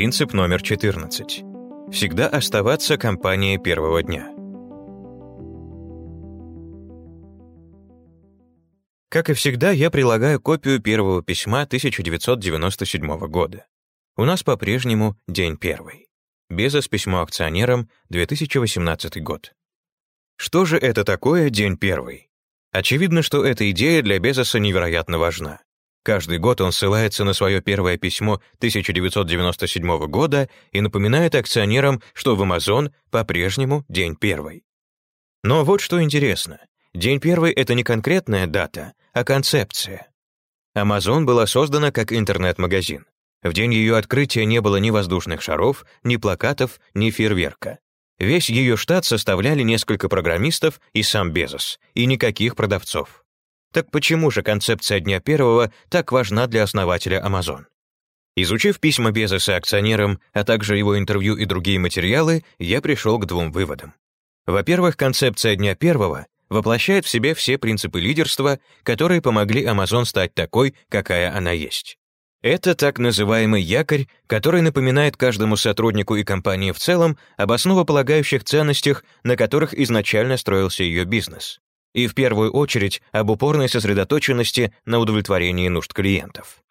Принцип номер 14. Всегда оставаться компанией первого дня. Как и всегда, я прилагаю копию первого письма 1997 года. У нас по-прежнему день первый. Безос письмо акционерам, 2018 год. Что же это такое день первый? Очевидно, что эта идея для Безоса невероятно важна. Каждый год он ссылается на свое первое письмо 1997 года и напоминает акционерам, что в Amazon по-прежнему день первый. Но вот что интересно. День первый — это не конкретная дата, а концепция. Amazon была создана как интернет-магазин. В день ее открытия не было ни воздушных шаров, ни плакатов, ни фейерверка. Весь ее штат составляли несколько программистов и сам Безос, и никаких продавцов. Так почему же концепция дня первого так важна для основателя Amazon? Изучив письма Безоса акционерам, а также его интервью и другие материалы, я пришел к двум выводам. Во-первых, концепция дня первого воплощает в себе все принципы лидерства, которые помогли Amazon стать такой, какая она есть. Это так называемый якорь, который напоминает каждому сотруднику и компании в целом об основополагающих ценностях, на которых изначально строился ее бизнес и в первую очередь об упорной сосредоточенности на удовлетворении нужд клиентов.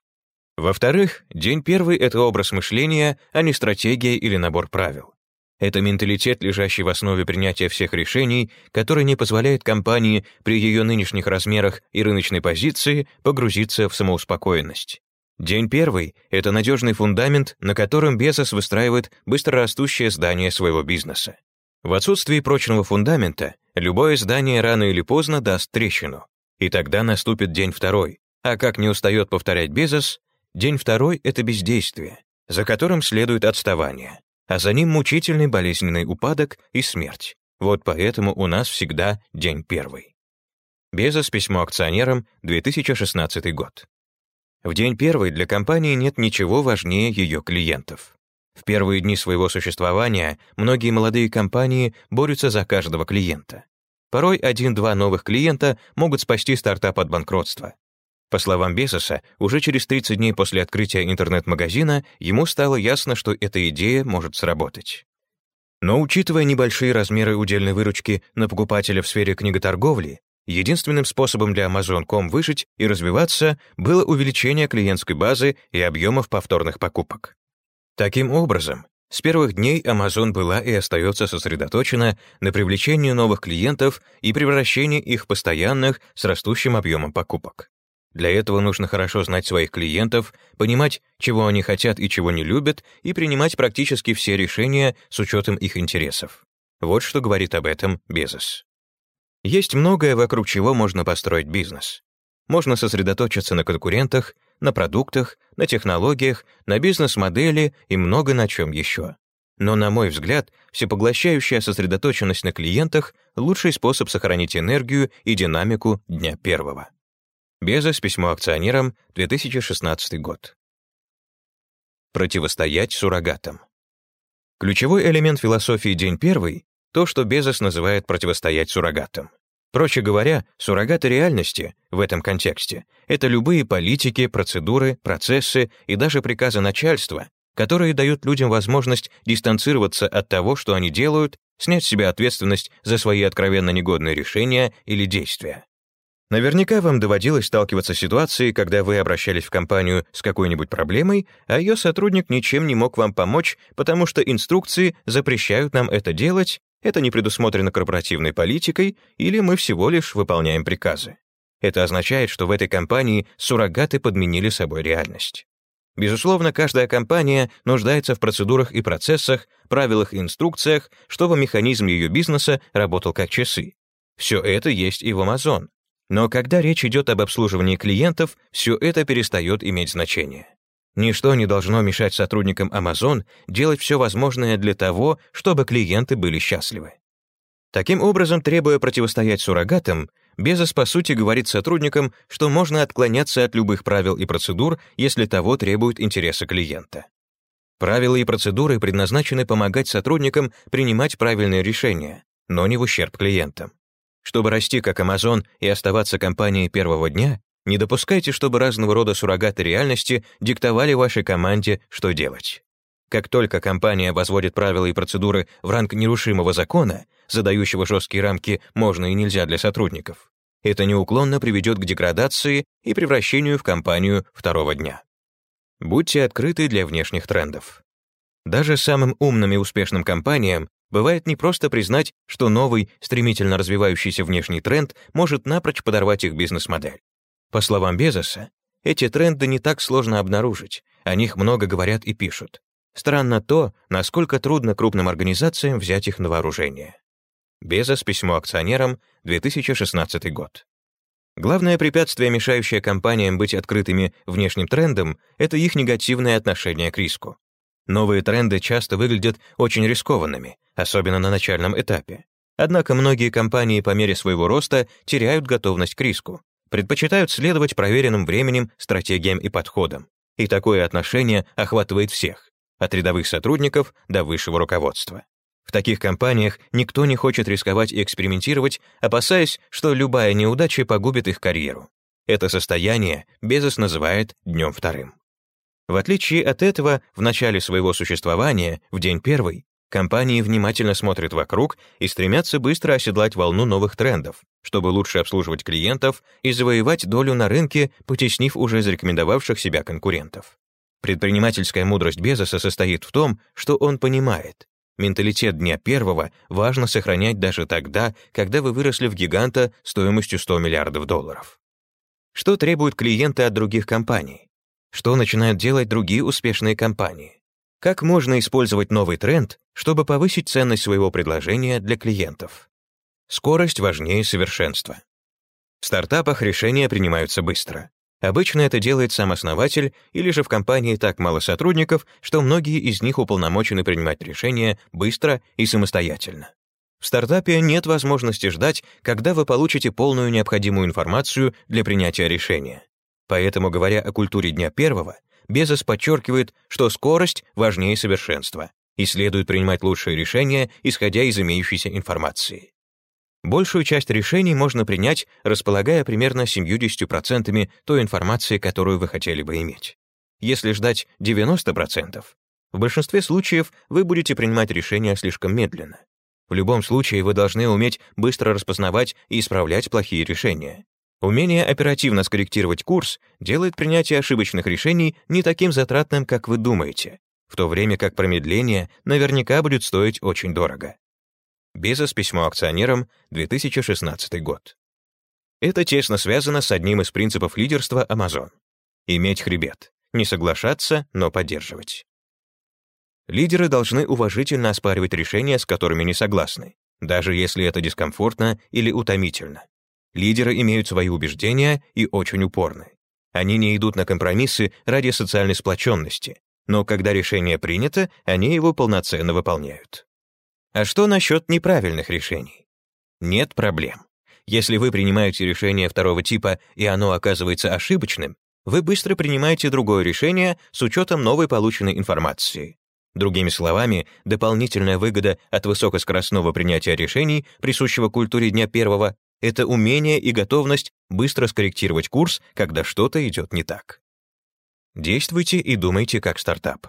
Во-вторых, день первый — это образ мышления, а не стратегия или набор правил. Это менталитет, лежащий в основе принятия всех решений, который не позволяет компании при ее нынешних размерах и рыночной позиции погрузиться в самоуспокоенность. День первый — это надежный фундамент, на котором Безос выстраивает быстрорастущее здание своего бизнеса. В отсутствии прочного фундамента любое здание рано или поздно даст трещину, и тогда наступит день второй. А как не устает повторять Безос, день второй — это бездействие, за которым следует отставание, а за ним мучительный болезненный упадок и смерть. Вот поэтому у нас всегда день первый. Безос письмо акционерам, 2016 год. В день первый для компании нет ничего важнее ее клиентов. В первые дни своего существования многие молодые компании борются за каждого клиента. Порой один-два новых клиента могут спасти стартап от банкротства. По словам Безоса, уже через 30 дней после открытия интернет-магазина ему стало ясно, что эта идея может сработать. Но учитывая небольшие размеры удельной выручки на покупателя в сфере книготорговли, единственным способом для Amazon.com выжить и развиваться было увеличение клиентской базы и объемов повторных покупок. Таким образом, с первых дней Amazon была и остается сосредоточена на привлечении новых клиентов и превращении их постоянных с растущим объемом покупок. Для этого нужно хорошо знать своих клиентов, понимать, чего они хотят и чего не любят, и принимать практически все решения с учетом их интересов. Вот что говорит об этом Безос. Есть многое, вокруг чего можно построить бизнес. Можно сосредоточиться на конкурентах, на продуктах, на технологиях, на бизнес-модели и много на чем еще. Но, на мой взгляд, всепоглощающая сосредоточенность на клиентах — лучший способ сохранить энергию и динамику дня первого. Безос, письмо акционерам, 2016 год. Противостоять суррогатам. Ключевой элемент философии «День первый» — то, что Безос называет противостоять суррогатам. Проще говоря, суррогаты реальности в этом контексте — это любые политики, процедуры, процессы и даже приказы начальства, которые дают людям возможность дистанцироваться от того, что они делают, снять с себя ответственность за свои откровенно негодные решения или действия. Наверняка вам доводилось сталкиваться с ситуацией, когда вы обращались в компанию с какой-нибудь проблемой, а ее сотрудник ничем не мог вам помочь, потому что инструкции запрещают нам это делать, это не предусмотрено корпоративной политикой, или мы всего лишь выполняем приказы. Это означает, что в этой компании суррогаты подменили собой реальность. Безусловно, каждая компания нуждается в процедурах и процессах, правилах и инструкциях, чтобы механизм ее бизнеса работал как часы. Все это есть и в Amazon. Но когда речь идет об обслуживании клиентов, все это перестает иметь значение. Ничто не должно мешать сотрудникам Amazon делать все возможное для того, чтобы клиенты были счастливы. Таким образом, требуя противостоять суррогатам, Безос по сути говорит сотрудникам, что можно отклоняться от любых правил и процедур, если того требуют интересы клиента. Правила и процедуры предназначены помогать сотрудникам принимать правильные решения, но не в ущерб клиентам. Чтобы расти как Amazon и оставаться компанией первого дня, не допускайте, чтобы разного рода суррогаты реальности диктовали вашей команде, что делать. Как только компания возводит правила и процедуры в ранг нерушимого закона, задающего жесткие рамки можно и нельзя для сотрудников, это неуклонно приведет к деградации и превращению в компанию второго дня. Будьте открыты для внешних трендов. Даже самым умным и успешным компаниям бывает не просто признать, что новый, стремительно развивающийся внешний тренд может напрочь подорвать их бизнес-модель. По словам Безоса, эти тренды не так сложно обнаружить, о них много говорят и пишут. Странно то, насколько трудно крупным организациям взять их на вооружение. Безос, письмо акционерам, 2016 год. Главное препятствие, мешающее компаниям быть открытыми внешним трендам, это их негативное отношение к риску. Новые тренды часто выглядят очень рискованными, особенно на начальном этапе. Однако многие компании по мере своего роста теряют готовность к риску, предпочитают следовать проверенным временем, стратегиям и подходам. И такое отношение охватывает всех, от рядовых сотрудников до высшего руководства. В таких компаниях никто не хочет рисковать и экспериментировать, опасаясь, что любая неудача погубит их карьеру. Это состояние Безос называет днем вторым. В отличие от этого, в начале своего существования, в день первый, компании внимательно смотрят вокруг и стремятся быстро оседлать волну новых трендов, чтобы лучше обслуживать клиентов и завоевать долю на рынке, потеснив уже зарекомендовавших себя конкурентов. Предпринимательская мудрость Безоса состоит в том, что он понимает, Менталитет дня первого важно сохранять даже тогда, когда вы выросли в гиганта стоимостью 100 миллиардов долларов. Что требуют клиенты от других компаний? Что начинают делать другие успешные компании? Как можно использовать новый тренд, чтобы повысить ценность своего предложения для клиентов? Скорость важнее совершенства. В стартапах решения принимаются быстро. Обычно это делает сам основатель, или же в компании так мало сотрудников, что многие из них уполномочены принимать решения быстро и самостоятельно. В стартапе нет возможности ждать, когда вы получите полную необходимую информацию для принятия решения. Поэтому, говоря о культуре дня первого, Безос подчеркивает, что скорость важнее совершенства, и следует принимать лучшие решения, исходя из имеющейся информации. Большую часть решений можно принять, располагая примерно 70% той информации, которую вы хотели бы иметь. Если ждать 90%, в большинстве случаев вы будете принимать решения слишком медленно. В любом случае вы должны уметь быстро распознавать и исправлять плохие решения. Умение оперативно скорректировать курс делает принятие ошибочных решений не таким затратным, как вы думаете, в то время как промедление наверняка будет стоить очень дорого. Безос письмо акционерам, 2016 год. Это тесно связано с одним из принципов лидерства Amazon. Иметь хребет. Не соглашаться, но поддерживать. Лидеры должны уважительно оспаривать решения, с которыми не согласны, даже если это дискомфортно или утомительно. Лидеры имеют свои убеждения и очень упорны. Они не идут на компромиссы ради социальной сплоченности, но когда решение принято, они его полноценно выполняют. А что насчет неправильных решений? Нет проблем. Если вы принимаете решение второго типа, и оно оказывается ошибочным, вы быстро принимаете другое решение с учетом новой полученной информации. Другими словами, дополнительная выгода от высокоскоростного принятия решений, присущего культуре дня первого, это умение и готовность быстро скорректировать курс, когда что-то идет не так. Действуйте и думайте как стартап.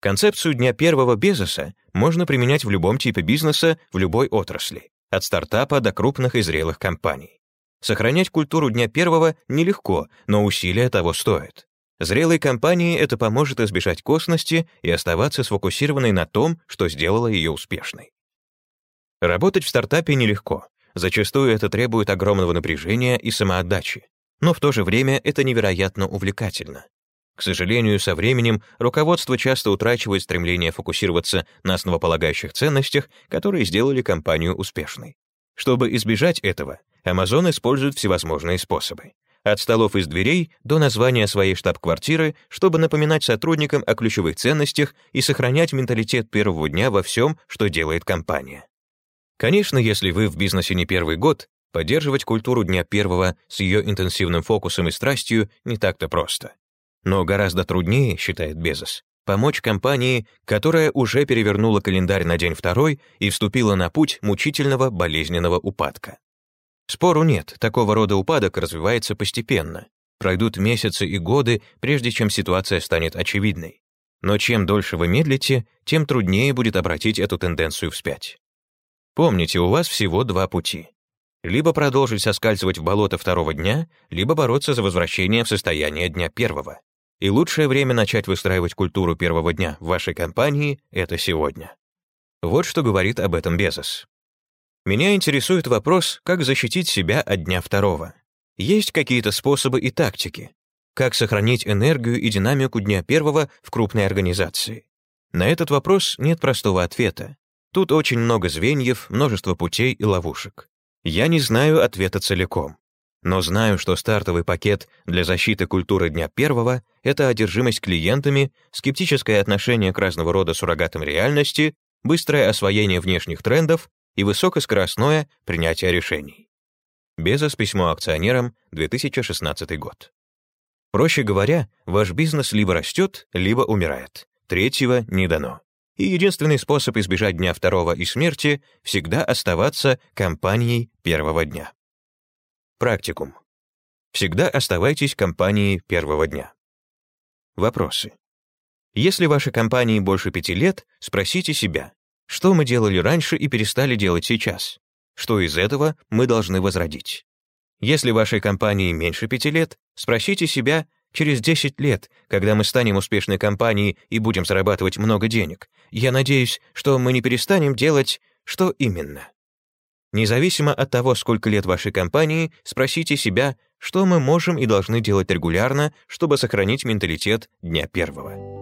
Концепцию дня первого Безоса можно применять в любом типе бизнеса, в любой отрасли, от стартапа до крупных и зрелых компаний. Сохранять культуру дня первого нелегко, но усилия того стоят. Зрелой компании это поможет избежать косности и оставаться сфокусированной на том, что сделало ее успешной. Работать в стартапе нелегко. Зачастую это требует огромного напряжения и самоотдачи. Но в то же время это невероятно увлекательно. К сожалению, со временем руководство часто утрачивает стремление фокусироваться на основополагающих ценностях, которые сделали компанию успешной. Чтобы избежать этого, Amazon использует всевозможные способы. От столов из дверей до названия своей штаб-квартиры, чтобы напоминать сотрудникам о ключевых ценностях и сохранять менталитет первого дня во всем, что делает компания. Конечно, если вы в бизнесе не первый год, поддерживать культуру дня первого с ее интенсивным фокусом и страстью не так-то просто. Но гораздо труднее, считает Безос, помочь компании, которая уже перевернула календарь на день второй и вступила на путь мучительного болезненного упадка. Спору нет, такого рода упадок развивается постепенно. Пройдут месяцы и годы, прежде чем ситуация станет очевидной. Но чем дольше вы медлите, тем труднее будет обратить эту тенденцию вспять. Помните, у вас всего два пути. Либо продолжить соскальзывать в болото второго дня, либо бороться за возвращение в состояние дня первого. И лучшее время начать выстраивать культуру первого дня в вашей компании — это сегодня. Вот что говорит об этом Безос. Меня интересует вопрос, как защитить себя от дня второго. Есть какие-то способы и тактики? Как сохранить энергию и динамику дня первого в крупной организации? На этот вопрос нет простого ответа. Тут очень много звеньев, множество путей и ловушек. Я не знаю ответа целиком но знаю, что стартовый пакет для защиты культуры дня первого — это одержимость клиентами, скептическое отношение к разного рода суррогатам реальности, быстрое освоение внешних трендов и высокоскоростное принятие решений. Безос письмо акционерам, 2016 год. Проще говоря, ваш бизнес либо растет, либо умирает. Третьего не дано. И единственный способ избежать дня второго и смерти — всегда оставаться компанией первого дня. Практикум. Всегда оставайтесь компанией первого дня. Вопросы. Если вашей компании больше пяти лет, спросите себя, что мы делали раньше и перестали делать сейчас? Что из этого мы должны возродить? Если вашей компании меньше пяти лет, спросите себя, через 10 лет, когда мы станем успешной компанией и будем зарабатывать много денег, я надеюсь, что мы не перестанем делать, что именно. Независимо от того, сколько лет вашей компании, спросите себя, что мы можем и должны делать регулярно, чтобы сохранить менталитет дня первого.